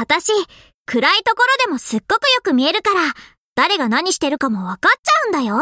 私、暗いところでもすっごくよく見えるから、誰が何してるかもわかっちゃうんだよ。